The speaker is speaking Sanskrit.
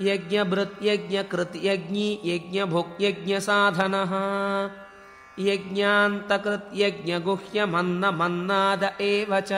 यज्ञभृत्यज्ञकृत्यज्ञी यज्ञभुक्यज्ञसाधनः यज्ञान्तकृत्यज्ञगुह्यमन्नमन्नाद एव च।